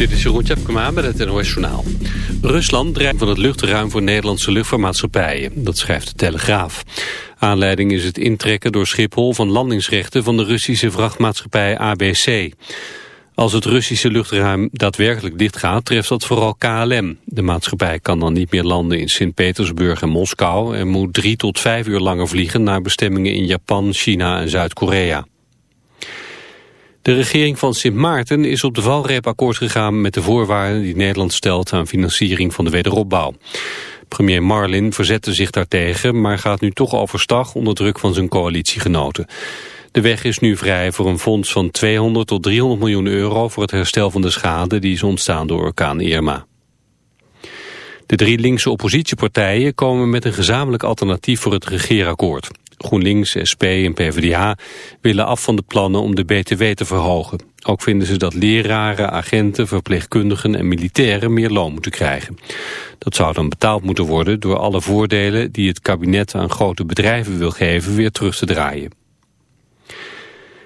Dit is Jeroen Tjepkema met het NOS Journaal. Rusland dreigt van het luchtruim voor Nederlandse luchtvaartmaatschappijen. Dat schrijft de Telegraaf. Aanleiding is het intrekken door Schiphol van landingsrechten van de Russische vrachtmaatschappij ABC. Als het Russische luchtruim daadwerkelijk dichtgaat, treft dat vooral KLM. De maatschappij kan dan niet meer landen in Sint-Petersburg en Moskou... en moet drie tot vijf uur langer vliegen naar bestemmingen in Japan, China en Zuid-Korea. De regering van Sint Maarten is op de valreep akkoord gegaan met de voorwaarden die Nederland stelt aan financiering van de wederopbouw. Premier Marlin verzette zich daartegen, maar gaat nu toch overstag onder druk van zijn coalitiegenoten. De weg is nu vrij voor een fonds van 200 tot 300 miljoen euro voor het herstel van de schade die is ontstaan door orkaan Irma. De drie linkse oppositiepartijen komen met een gezamenlijk alternatief voor het regeerakkoord. GroenLinks, SP en PvdA willen af van de plannen om de BTW te verhogen. Ook vinden ze dat leraren, agenten, verpleegkundigen en militairen meer loon moeten krijgen. Dat zou dan betaald moeten worden door alle voordelen die het kabinet aan grote bedrijven wil geven weer terug te draaien.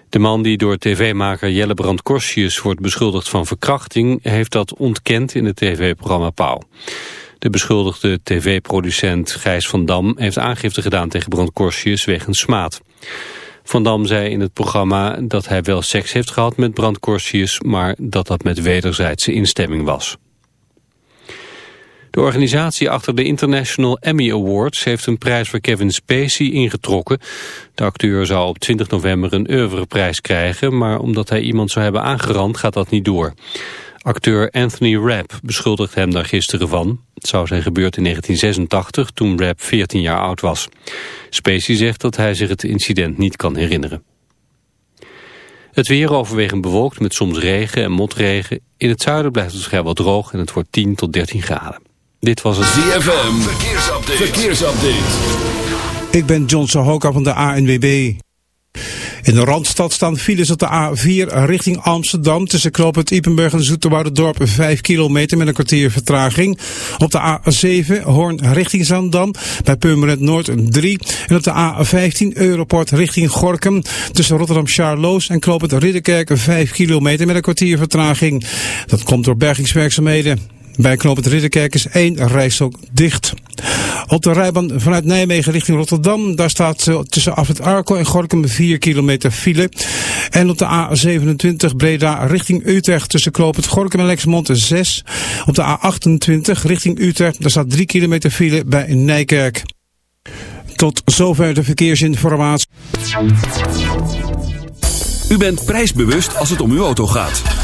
De man die door tv-maker Jelle Brand Korsius wordt beschuldigd van verkrachting... heeft dat ontkend in het tv-programma Pauw. De beschuldigde tv-producent Gijs van Dam heeft aangifte gedaan tegen Brand Korsius wegens smaad. Van Dam zei in het programma dat hij wel seks heeft gehad met Brand Korsius, maar dat dat met wederzijdse instemming was. De organisatie achter de International Emmy Awards heeft een prijs voor Kevin Spacey ingetrokken. De acteur zou op 20 november een oeuvreprijs krijgen, maar omdat hij iemand zou hebben aangerand gaat dat niet door. Acteur Anthony Rapp beschuldigt hem daar gisteren van. Het zou zijn gebeurd in 1986 toen Rapp 14 jaar oud was. Spacey zegt dat hij zich het incident niet kan herinneren. Het weer overwegend bewolkt met soms regen en motregen. In het zuiden blijft het vrijwel droog en het wordt 10 tot 13 graden. Dit was het ZFM. Verkeersupdate. Verkeersupdate. Ik ben John Sohoka van de ANWB. In de Randstad staan files op de A4 richting Amsterdam tussen Knoop het Ipenburg en Dorp 5 kilometer met een kwartier vertraging. Op de A7 Hoorn richting Zandam bij Purmerend Noord 3. En op de A15 Europort richting Gorkum tussen Rotterdam Charloes en Knoop het Ridderkerk 5 kilometer met een kwartier vertraging. Dat komt door bergingswerkzaamheden. Bij Knoop het Ridderkerk is één rijstok dicht. Op de rijbaan vanuit Nijmegen richting Rotterdam, daar staat eh, tussen Af het Arco en Gorkum 4 kilometer file. En op de A27 Breda richting Utrecht tussen Knoop het Gorkum en Lexmond 6. Op de A28 richting Utrecht, daar staat 3 kilometer file bij Nijkerk. Tot zover de verkeersinformatie. U bent prijsbewust als het om uw auto gaat.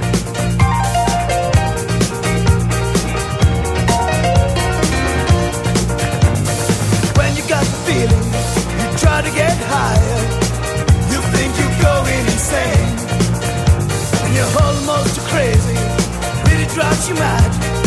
Really you mad.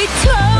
we told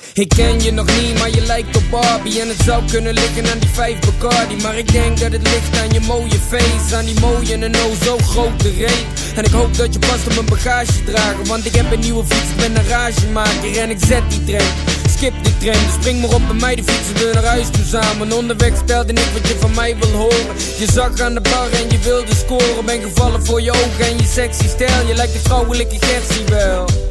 ik ken je nog niet, maar je lijkt op Barbie. En het zou kunnen liggen aan die vijf Bacardi. Maar ik denk dat het ligt aan je mooie face Aan die mooie en oh zo grote reet. En ik hoop dat je past op mijn bagage dragen Want ik heb een nieuwe fiets, ik ben een ragemaker En ik zet die trein, skip die trein Dus spring maar op bij mij, de fietsen we naar huis toe samen. Onderweg stelde ik wat je van mij wil horen. Je zag aan de bar en je wilde scoren Ben gevallen voor je ogen en je sexy stijl. Je lijkt de vrouwelijke Gertie wel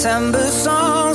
September song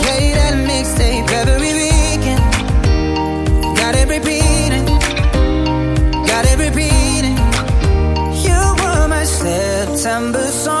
September song.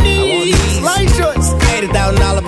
light shorts.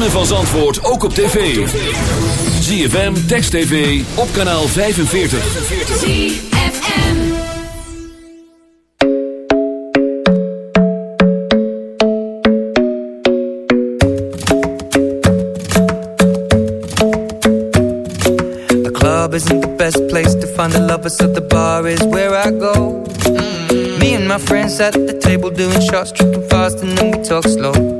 Ritme van Zandvoort ook op tv. ZFM, Text TV, op kanaal 45. ZFM. The club isn't the best place to find a lover, so the bar is where I go. Me and my friends at the table doing shots, tripping fast, and then we talk slow.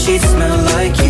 sheets smell like you.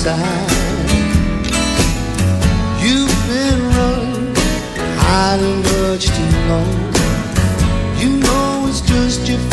Side. You've been running, hiding much too long. You know it's just your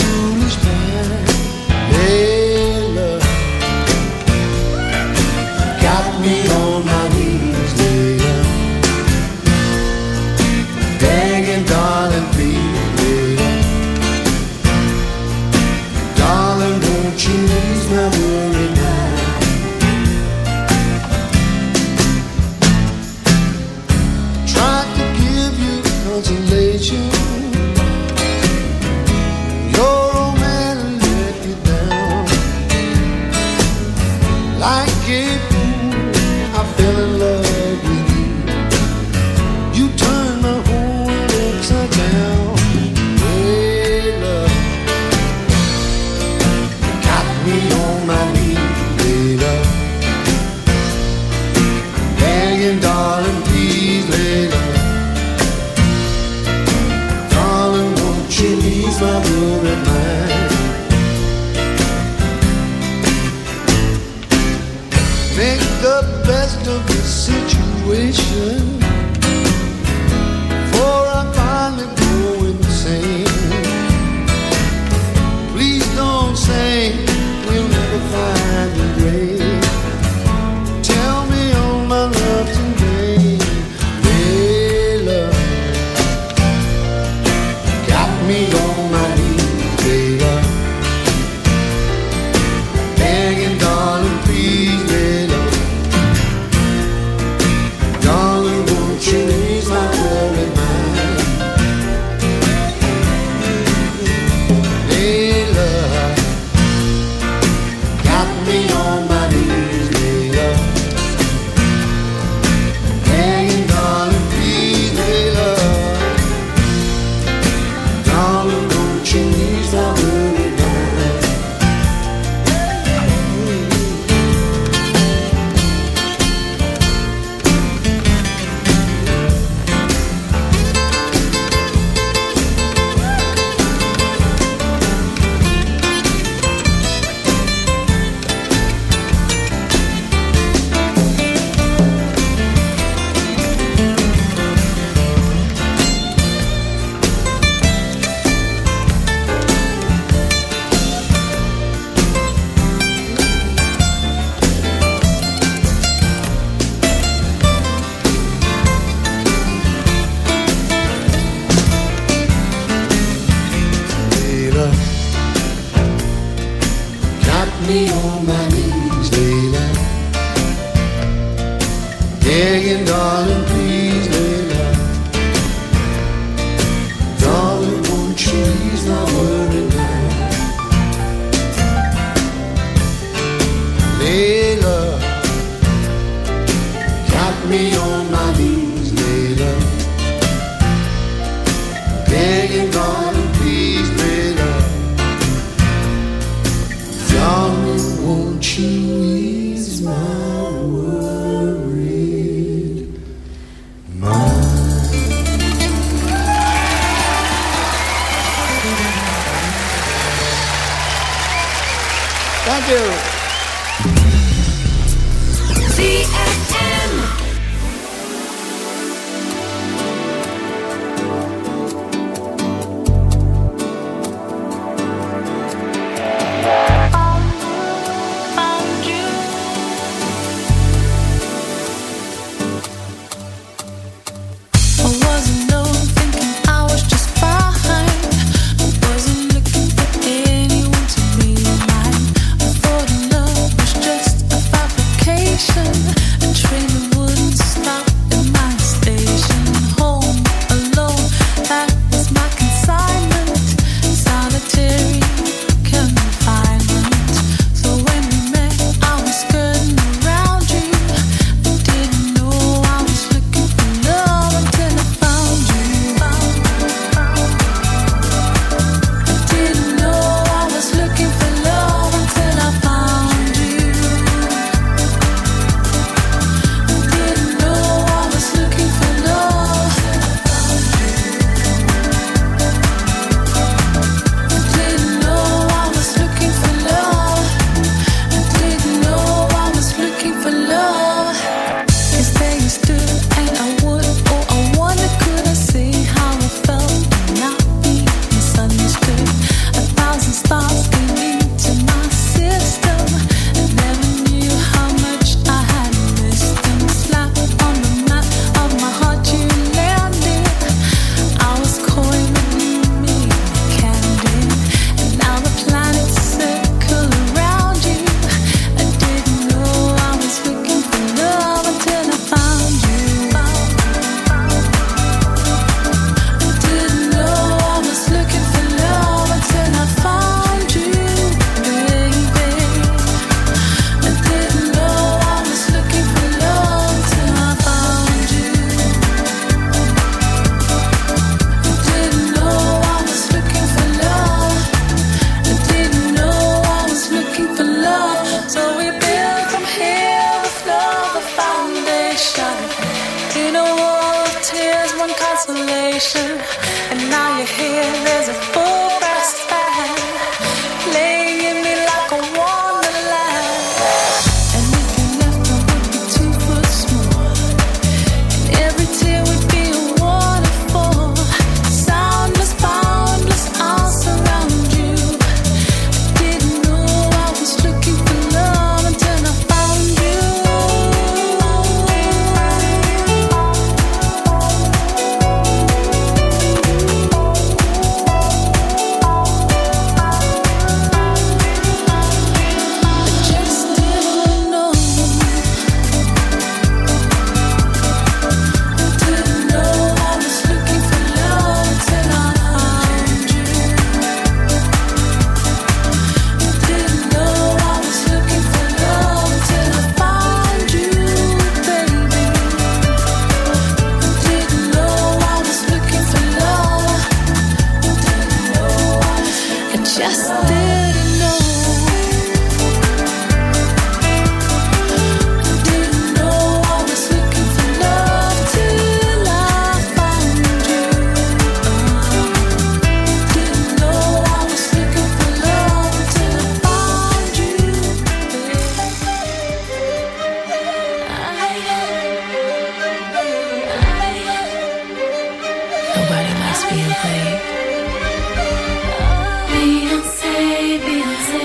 Beyonce, Beyonce,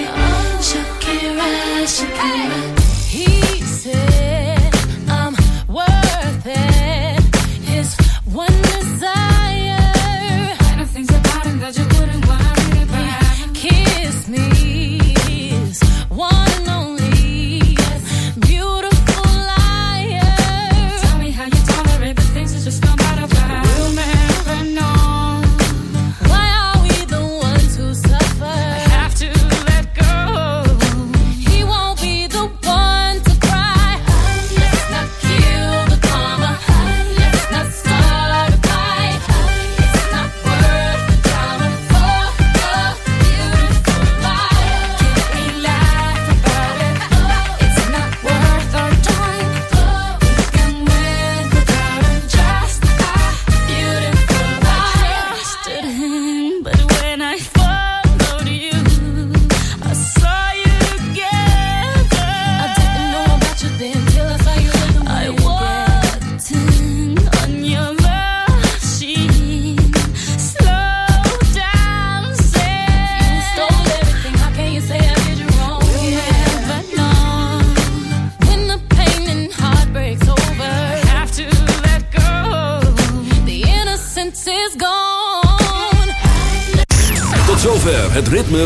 Shakira, Shakira. Hey.